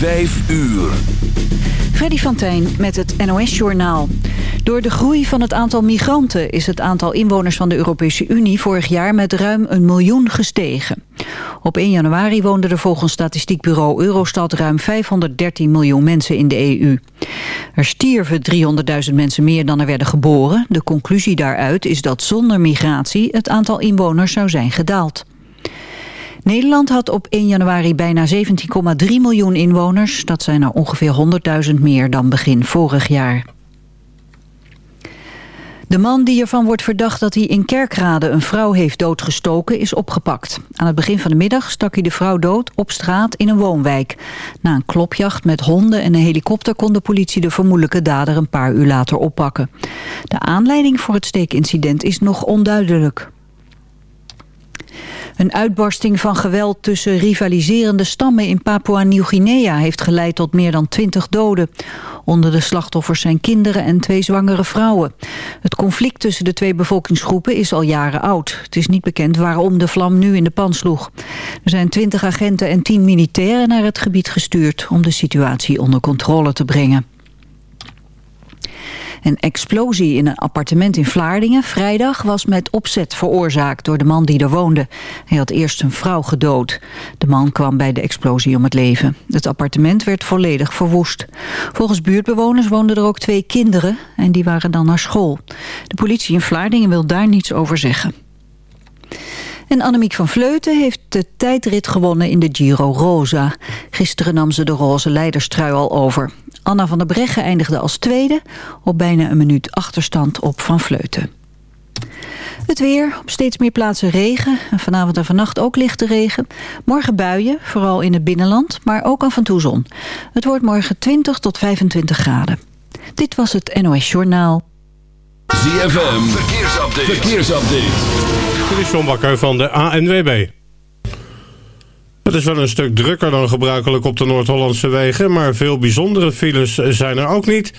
Vijf uur. Freddy van Tijn met het NOS-journaal. Door de groei van het aantal migranten is het aantal inwoners van de Europese Unie vorig jaar met ruim een miljoen gestegen. Op 1 januari woonden er volgens statistiekbureau Eurostat ruim 513 miljoen mensen in de EU. Er stierven 300.000 mensen meer dan er werden geboren. De conclusie daaruit is dat zonder migratie het aantal inwoners zou zijn gedaald. Nederland had op 1 januari bijna 17,3 miljoen inwoners. Dat zijn er ongeveer 100.000 meer dan begin vorig jaar. De man die ervan wordt verdacht dat hij in Kerkrade een vrouw heeft doodgestoken is opgepakt. Aan het begin van de middag stak hij de vrouw dood op straat in een woonwijk. Na een klopjacht met honden en een helikopter kon de politie de vermoedelijke dader een paar uur later oppakken. De aanleiding voor het steekincident is nog onduidelijk. Een uitbarsting van geweld tussen rivaliserende stammen in Papua-Nieuw-Guinea heeft geleid tot meer dan twintig doden. Onder de slachtoffers zijn kinderen en twee zwangere vrouwen. Het conflict tussen de twee bevolkingsgroepen is al jaren oud. Het is niet bekend waarom de vlam nu in de pan sloeg. Er zijn twintig agenten en tien militairen naar het gebied gestuurd om de situatie onder controle te brengen. Een explosie in een appartement in Vlaardingen vrijdag was met opzet veroorzaakt door de man die er woonde. Hij had eerst een vrouw gedood. De man kwam bij de explosie om het leven. Het appartement werd volledig verwoest. Volgens buurtbewoners woonden er ook twee kinderen en die waren dan naar school. De politie in Vlaardingen wil daar niets over zeggen. En Annemiek van Vleuten heeft de tijdrit gewonnen in de Giro Rosa. Gisteren nam ze de roze leiderstrui al over. Anna van der Breggen eindigde als tweede... op bijna een minuut achterstand op Van Vleuten. Het weer, op steeds meer plaatsen regen. En vanavond en vannacht ook lichte regen. Morgen buien, vooral in het binnenland, maar ook af en toe zon. Het wordt morgen 20 tot 25 graden. Dit was het NOS Journaal. ZFM, verkeersupdate. verkeersupdate. Dit is John Bakker van de ANWB. Het is wel een stuk drukker dan gebruikelijk op de Noord-Hollandse wegen... maar veel bijzondere files zijn er ook niet.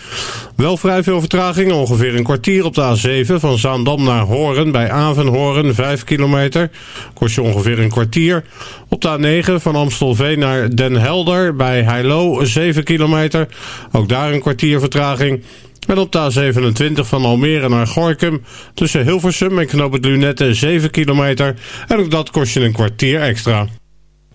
Wel vrij veel vertraging, ongeveer een kwartier op de A7... van Zaandam naar Horen, bij Avenhoorn, 5 kilometer. Kost je ongeveer een kwartier. Op de A9 van Amstelveen naar Den Helder, bij Heilo, 7 kilometer. Ook daar een kwartier vertraging... En op de A27 van Almere naar Gorkum tussen Hilversum en Knoop het Lunette 7 kilometer. En ook dat kost je een kwartier extra.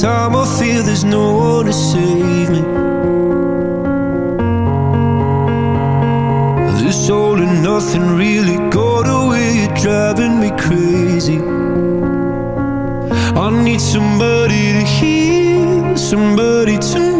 time I feel there's no one to save me. This all and nothing really got away You're driving me crazy. I need somebody to hear Somebody to know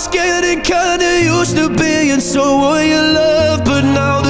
was getting kinda used to being so you love, but now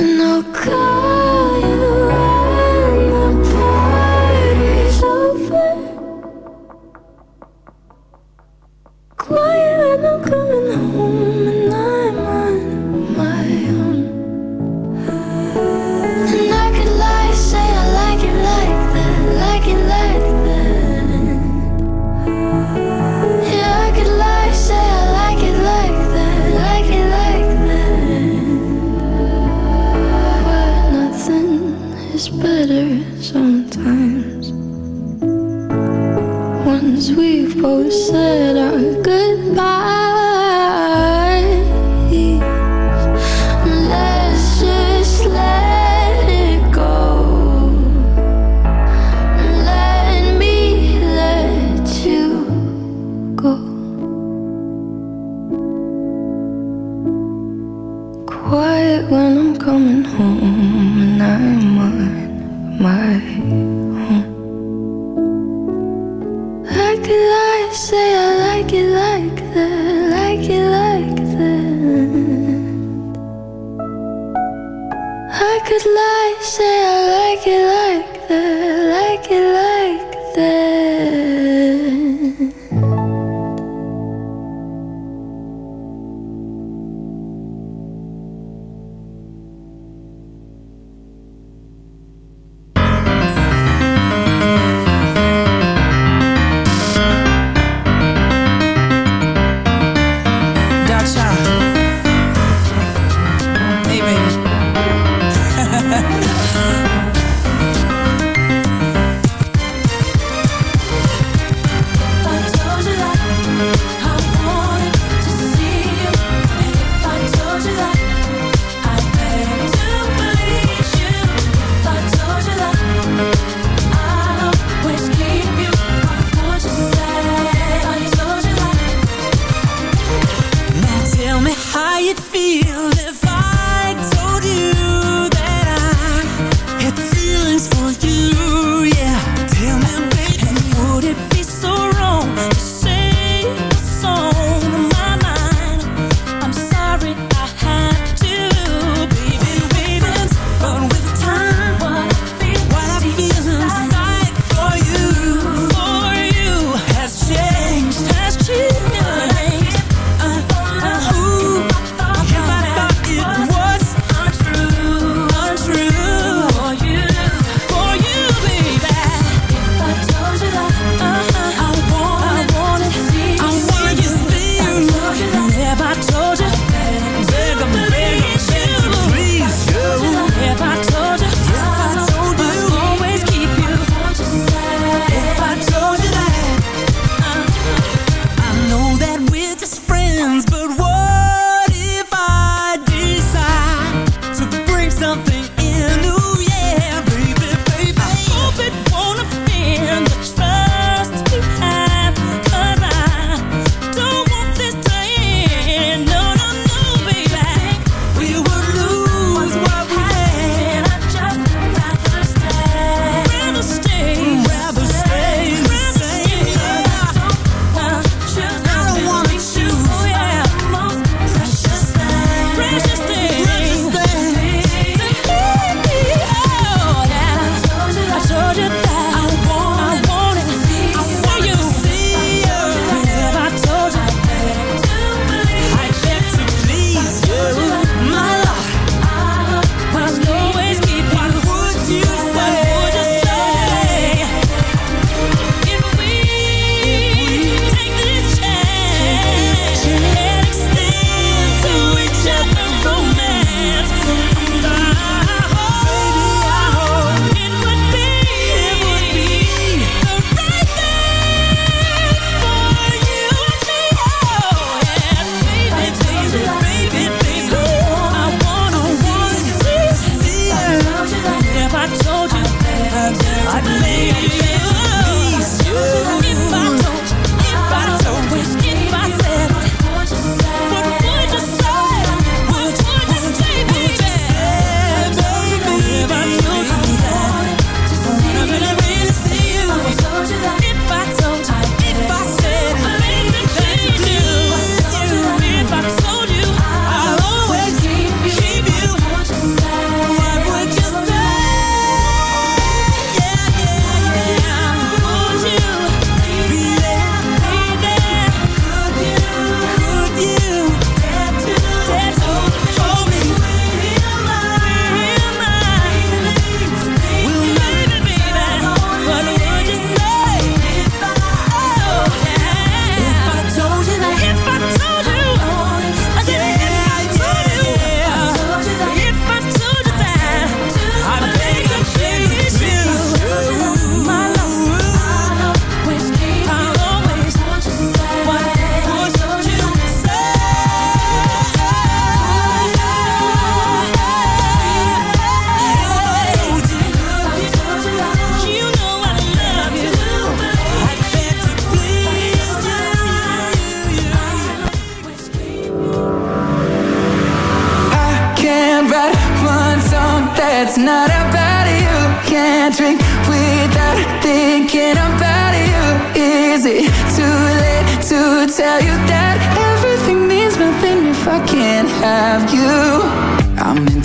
No call.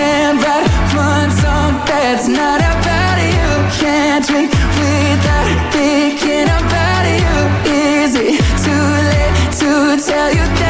Can't write one song that's not about you. Can't drink without thinking about you. Is it too late to tell you that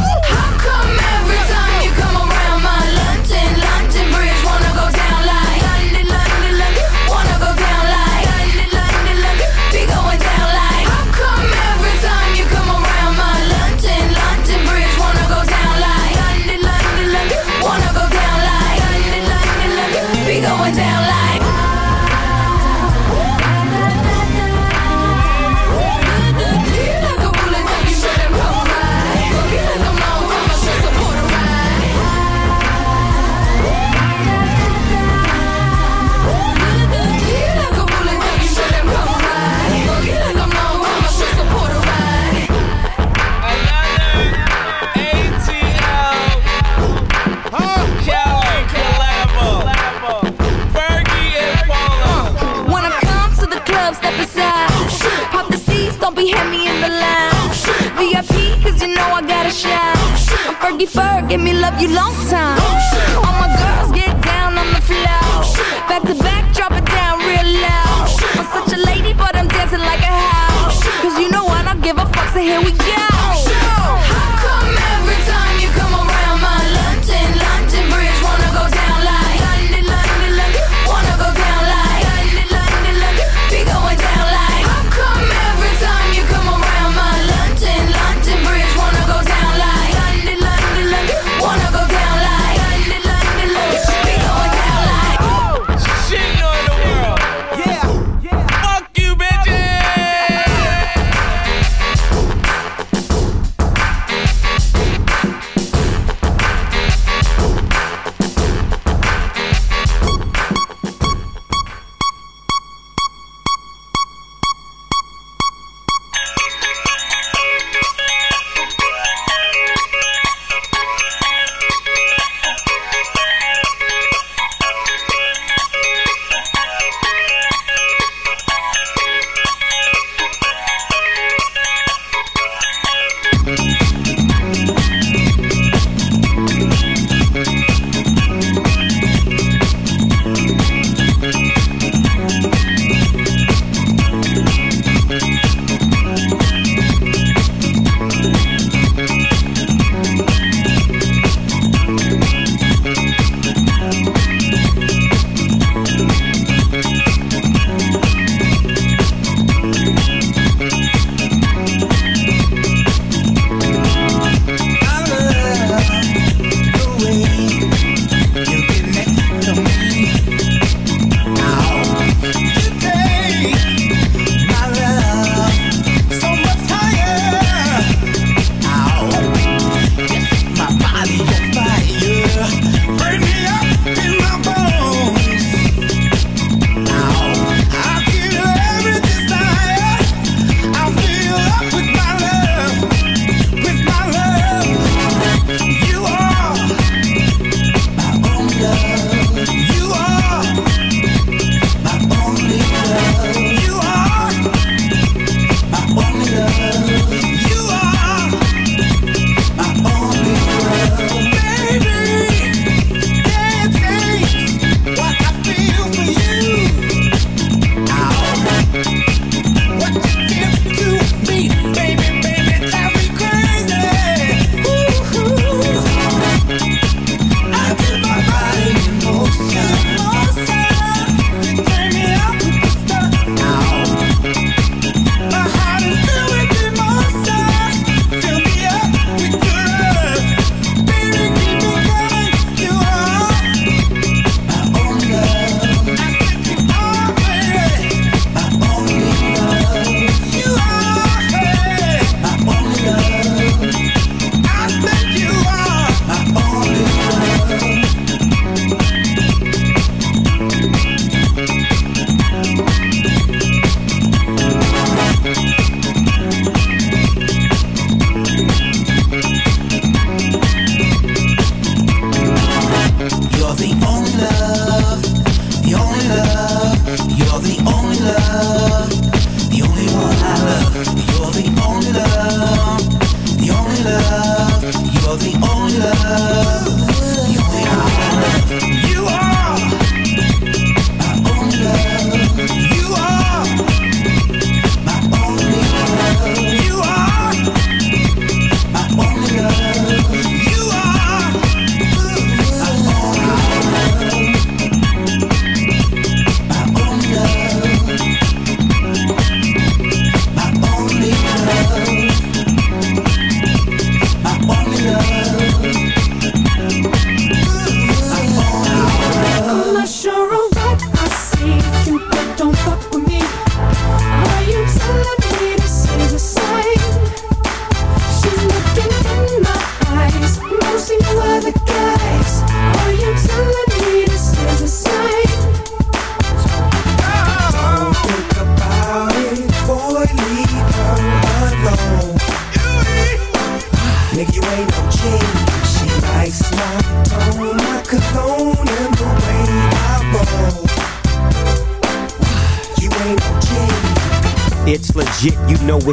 love you long time.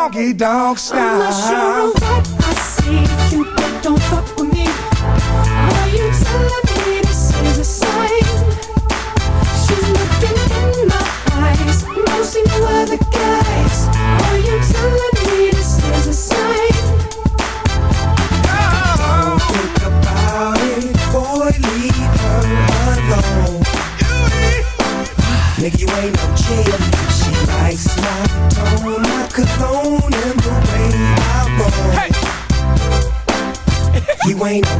Doggy Dog style. I'm not sure of what I see. Cupid, don't fuck with me. Are you telling me this is a sign? She's looking in my eyes. No other guys. Are You